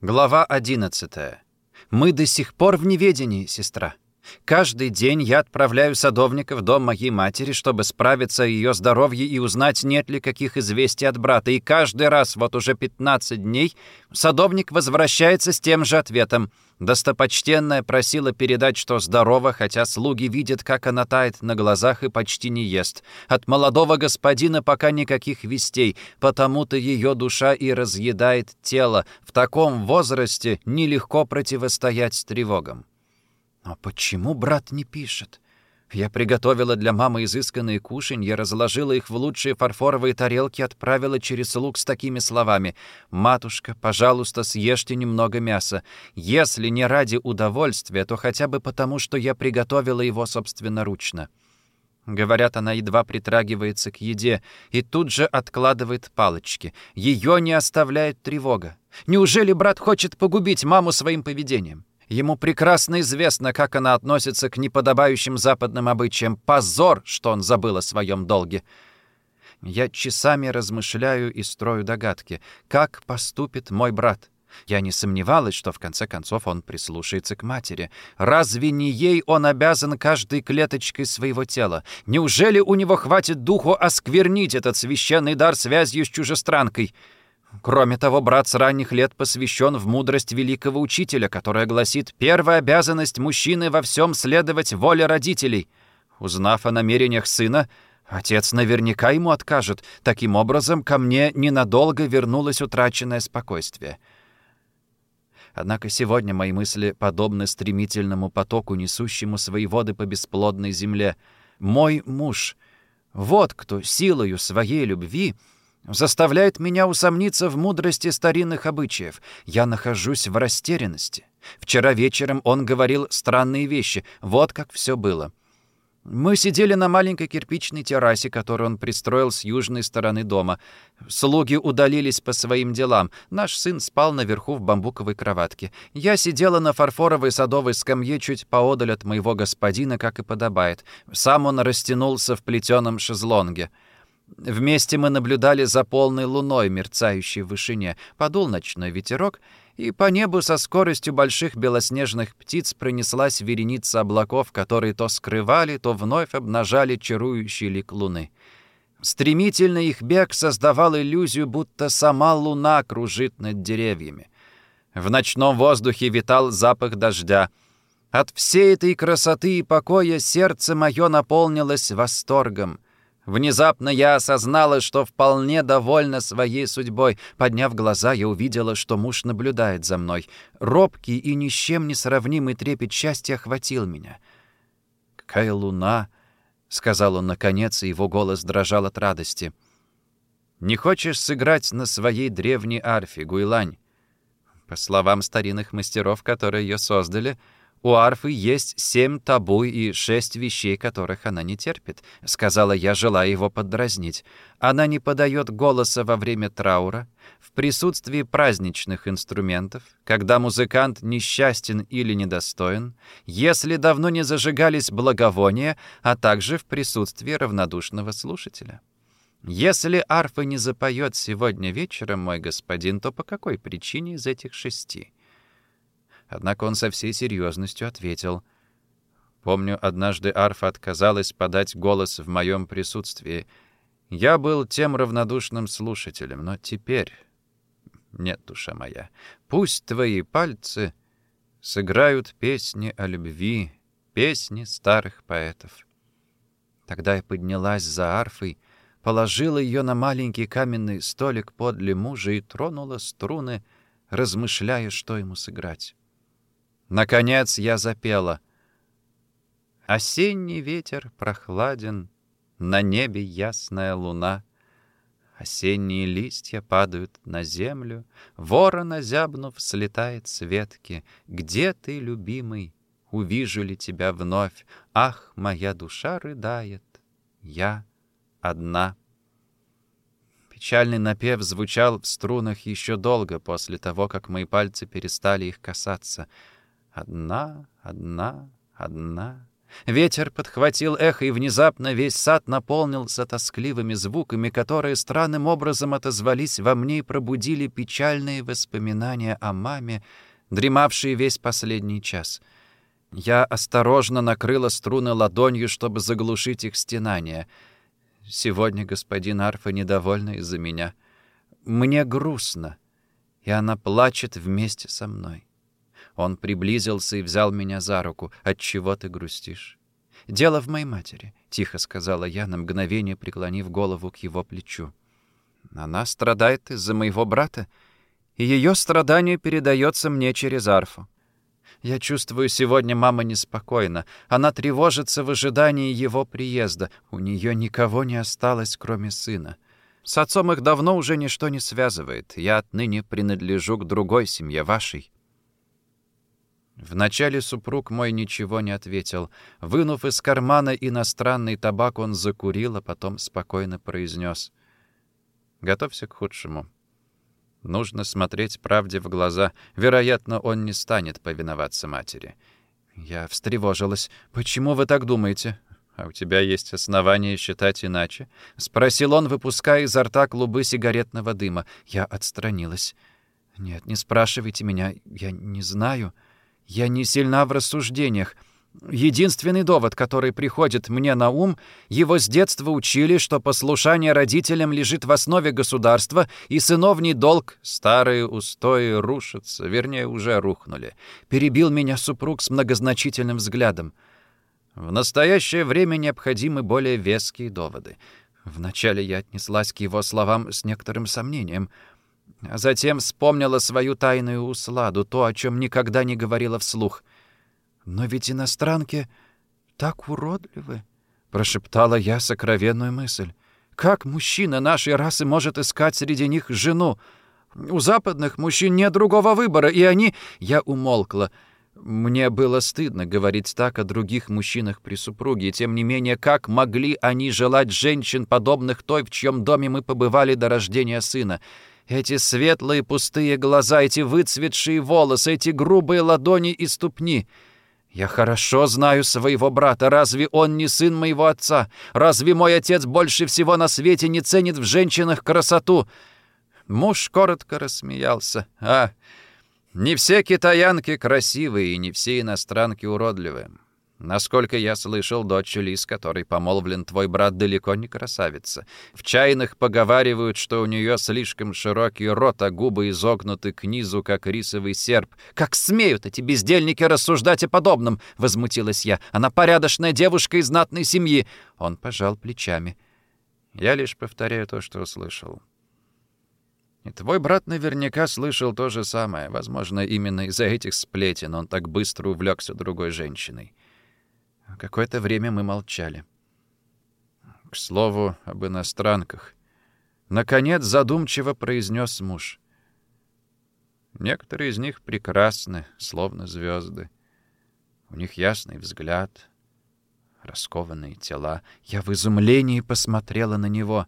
Глава 11. Мы до сих пор в неведении, сестра. Каждый день я отправляю садовника в дом моей матери, чтобы справиться о ее здоровье и узнать, нет ли каких известий от брата. И каждый раз, вот уже 15 дней, садовник возвращается с тем же ответом. Достопочтенная просила передать, что здорова, хотя слуги видят, как она тает на глазах и почти не ест. От молодого господина пока никаких вестей, потому-то ее душа и разъедает тело. В таком возрасте нелегко противостоять тревогам. Но почему брат не пишет? Я приготовила для мамы изысканные кушанья, разложила их в лучшие фарфоровые тарелки, отправила через слуг с такими словами. «Матушка, пожалуйста, съешьте немного мяса. Если не ради удовольствия, то хотя бы потому, что я приготовила его собственноручно». Говорят, она едва притрагивается к еде и тут же откладывает палочки. Ее не оставляет тревога. Неужели брат хочет погубить маму своим поведением? Ему прекрасно известно, как она относится к неподобающим западным обычаям. Позор, что он забыл о своем долге. Я часами размышляю и строю догадки. Как поступит мой брат? Я не сомневалась, что в конце концов он прислушается к матери. Разве не ей он обязан каждой клеточкой своего тела? Неужели у него хватит духу осквернить этот священный дар связью с чужестранкой?» Кроме того, брат с ранних лет посвящен в мудрость великого учителя, которая гласит «Первая обязанность мужчины во всем следовать воле родителей». Узнав о намерениях сына, отец наверняка ему откажет. Таким образом, ко мне ненадолго вернулось утраченное спокойствие. Однако сегодня мои мысли подобны стремительному потоку, несущему свои воды по бесплодной земле. Мой муж — вот кто силою своей любви — заставляет меня усомниться в мудрости старинных обычаев. Я нахожусь в растерянности. Вчера вечером он говорил странные вещи. Вот как все было. Мы сидели на маленькой кирпичной террасе, которую он пристроил с южной стороны дома. Слуги удалились по своим делам. Наш сын спал наверху в бамбуковой кроватке. Я сидела на фарфоровой садовой скамье чуть поодаль от моего господина, как и подобает. Сам он растянулся в плетеном шезлонге. Вместе мы наблюдали за полной луной, мерцающей в вышине. Подул ночной ветерок, и по небу со скоростью больших белоснежных птиц пронеслась вереница облаков, которые то скрывали, то вновь обнажали чарующий лик луны. Стремительно их бег создавал иллюзию, будто сама луна кружит над деревьями. В ночном воздухе витал запах дождя. От всей этой красоты и покоя сердце мое наполнилось восторгом — Внезапно я осознала, что вполне довольна своей судьбой. Подняв глаза, я увидела, что муж наблюдает за мной. Робкий и ни с чем не сравнимый трепет счастья охватил меня. «Какая луна!» — сказал он наконец, и его голос дрожал от радости. «Не хочешь сыграть на своей древней арфе, Гуйлань?» По словам старинных мастеров, которые ее создали, — у арфы есть семь табу и шесть вещей, которых она не терпит», — сказала я, желая его поддразнить. «Она не подает голоса во время траура, в присутствии праздничных инструментов, когда музыкант несчастен или недостоин, если давно не зажигались благовония, а также в присутствии равнодушного слушателя». «Если арфа не запоет сегодня вечером, мой господин, то по какой причине из этих шести?» Однако он со всей серьезностью ответил. «Помню, однажды арфа отказалась подать голос в моем присутствии. Я был тем равнодушным слушателем, но теперь... Нет, душа моя, пусть твои пальцы сыграют песни о любви, песни старых поэтов». Тогда я поднялась за арфой, положила ее на маленький каменный столик подле мужа и тронула струны, размышляя, что ему сыграть. Наконец я запела. Осенний ветер прохладен, На небе ясная луна. Осенние листья падают на землю, Ворона, зябнув, слетает с ветки. Где ты, любимый? Увижу ли тебя вновь? Ах, моя душа рыдает, я одна. Печальный напев звучал в струнах еще долго после того, как мои пальцы перестали их касаться — Одна, одна, одна. Ветер подхватил эхо, и внезапно весь сад наполнился тоскливыми звуками, которые странным образом отозвались во мне и пробудили печальные воспоминания о маме, дремавшие весь последний час. Я осторожно накрыла струны ладонью, чтобы заглушить их стенание. Сегодня господин Арфа недовольна из-за меня. Мне грустно, и она плачет вместе со мной. Он приблизился и взял меня за руку. «От чего ты грустишь?» «Дело в моей матери», — тихо сказала я, на мгновение преклонив голову к его плечу. «Она страдает из-за моего брата, и ее страдание передается мне через арфу. Я чувствую, сегодня мама неспокойна. Она тревожится в ожидании его приезда. У нее никого не осталось, кроме сына. С отцом их давно уже ничто не связывает. Я отныне принадлежу к другой семье, вашей. Вначале супруг мой ничего не ответил. Вынув из кармана иностранный табак, он закурил, а потом спокойно произнес. «Готовься к худшему. Нужно смотреть правде в глаза. Вероятно, он не станет повиноваться матери». Я встревожилась. «Почему вы так думаете?» «А у тебя есть основания считать иначе?» — спросил он, выпуская изо рта клубы сигаретного дыма. Я отстранилась. «Нет, не спрашивайте меня. Я не знаю». Я не сильна в рассуждениях. Единственный довод, который приходит мне на ум, его с детства учили, что послушание родителям лежит в основе государства, и сыновний долг, старые устои рушатся, вернее, уже рухнули. Перебил меня супруг с многозначительным взглядом. В настоящее время необходимы более веские доводы. Вначале я отнеслась к его словам с некоторым сомнением — затем вспомнила свою тайную усладу, то, о чем никогда не говорила вслух. «Но ведь иностранки так уродливы», — прошептала я сокровенную мысль. «Как мужчина нашей расы может искать среди них жену? У западных мужчин нет другого выбора, и они...» Я умолкла. Мне было стыдно говорить так о других мужчинах при супруге, тем не менее, как могли они желать женщин, подобных той, в чьем доме мы побывали до рождения сына? Эти светлые пустые глаза, эти выцветшие волосы, эти грубые ладони и ступни. Я хорошо знаю своего брата. Разве он не сын моего отца? Разве мой отец больше всего на свете не ценит в женщинах красоту?» Муж коротко рассмеялся. «А, не все китаянки красивые, и не все иностранки уродливые. Насколько я слышал, дочь Ли, которой помолвлен твой брат, далеко не красавица. В чайных поговаривают, что у нее слишком широкий рот, а губы изогнуты к низу, как рисовый серп. «Как смеют эти бездельники рассуждать о подобном?» — возмутилась я. «Она порядочная девушка из знатной семьи». Он пожал плечами. «Я лишь повторяю то, что услышал». И твой брат наверняка слышал то же самое. Возможно, именно из-за этих сплетен он так быстро увлекся другой женщиной. Какое-то время мы молчали. К слову об иностранках. Наконец задумчиво произнес муж. Некоторые из них прекрасны, словно звезды. У них ясный взгляд, раскованные тела. Я в изумлении посмотрела на него.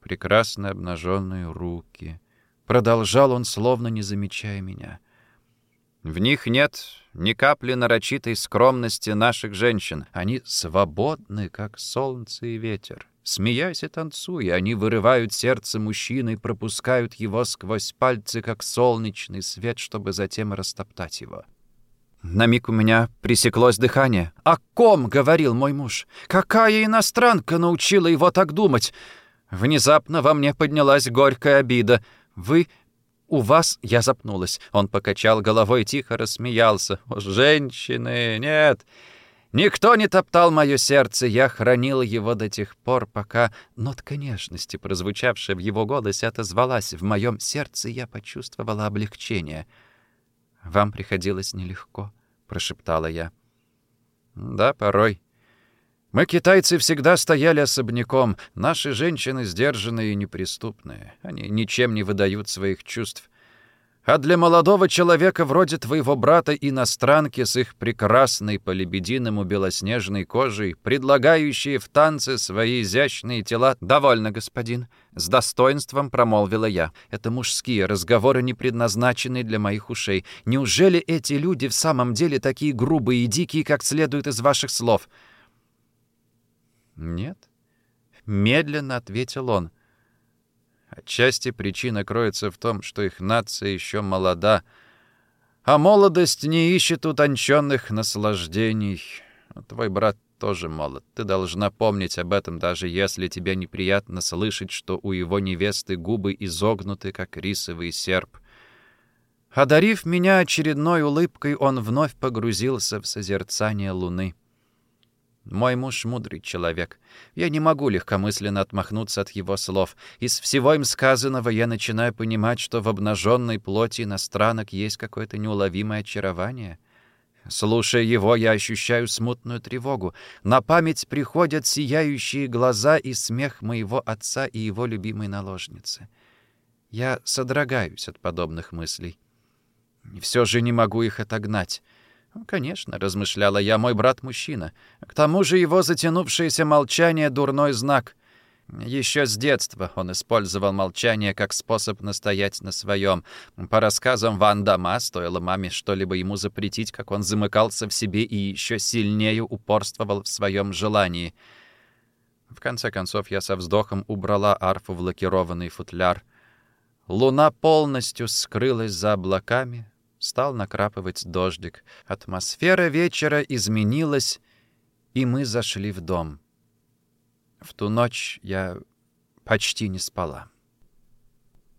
Прекрасные обнаженные руки. Продолжал он, словно не замечая меня. В них нет ни капли нарочитой скромности наших женщин. Они свободны, как солнце и ветер. Смеясь и танцуя, они вырывают сердце мужчины и пропускают его сквозь пальцы, как солнечный свет, чтобы затем растоптать его. На миг у меня пресеклось дыхание. «О ком?» — говорил мой муж. «Какая иностранка научила его так думать?» Внезапно во мне поднялась горькая обида. «Вы «У вас...» — я запнулась. Он покачал головой и тихо рассмеялся. «О, женщины! Нет! Никто не топтал мое сердце. Я хранил его до тех пор, пока нотка нежности, прозвучавшая в его голосе, отозвалась. В моем сердце я почувствовала облегчение. «Вам приходилось нелегко», — прошептала я. «Да, порой», мы, китайцы, всегда стояли особняком. Наши женщины сдержанные и неприступные. Они ничем не выдают своих чувств. А для молодого человека вроде твоего брата-иностранки с их прекрасной по-лебединому белоснежной кожей, предлагающие в танцы свои изящные тела, «Довольно, господин», — с достоинством промолвила я. «Это мужские разговоры, не предназначенные для моих ушей. Неужели эти люди в самом деле такие грубые и дикие, как следует из ваших слов?» «Нет», — медленно ответил он. — Отчасти причина кроется в том, что их нация еще молода, а молодость не ищет утонченных наслаждений. Твой брат тоже молод. Ты должна помнить об этом, даже если тебе неприятно слышать, что у его невесты губы изогнуты, как рисовый серп. Одарив меня очередной улыбкой, он вновь погрузился в созерцание луны. Мой муж мудрый человек. Я не могу легкомысленно отмахнуться от его слов. Из всего им сказанного я начинаю понимать, что в обнаженной плоти иностранок есть какое-то неуловимое очарование. Слушая его, я ощущаю смутную тревогу. На память приходят сияющие глаза и смех моего отца и его любимой наложницы. Я содрогаюсь от подобных мыслей. И все же не могу их отогнать. «Конечно», — размышляла я, — «мой брат мужчина. К тому же его затянувшееся молчание — дурной знак. Еще с детства он использовал молчание как способ настоять на своем. По рассказам Ван Дама, стоило маме что-либо ему запретить, как он замыкался в себе и еще сильнее упорствовал в своем желании. В конце концов, я со вздохом убрала арфу в лакированный футляр. Луна полностью скрылась за облаками, Стал накрапывать дождик. Атмосфера вечера изменилась, и мы зашли в дом. В ту ночь я почти не спала.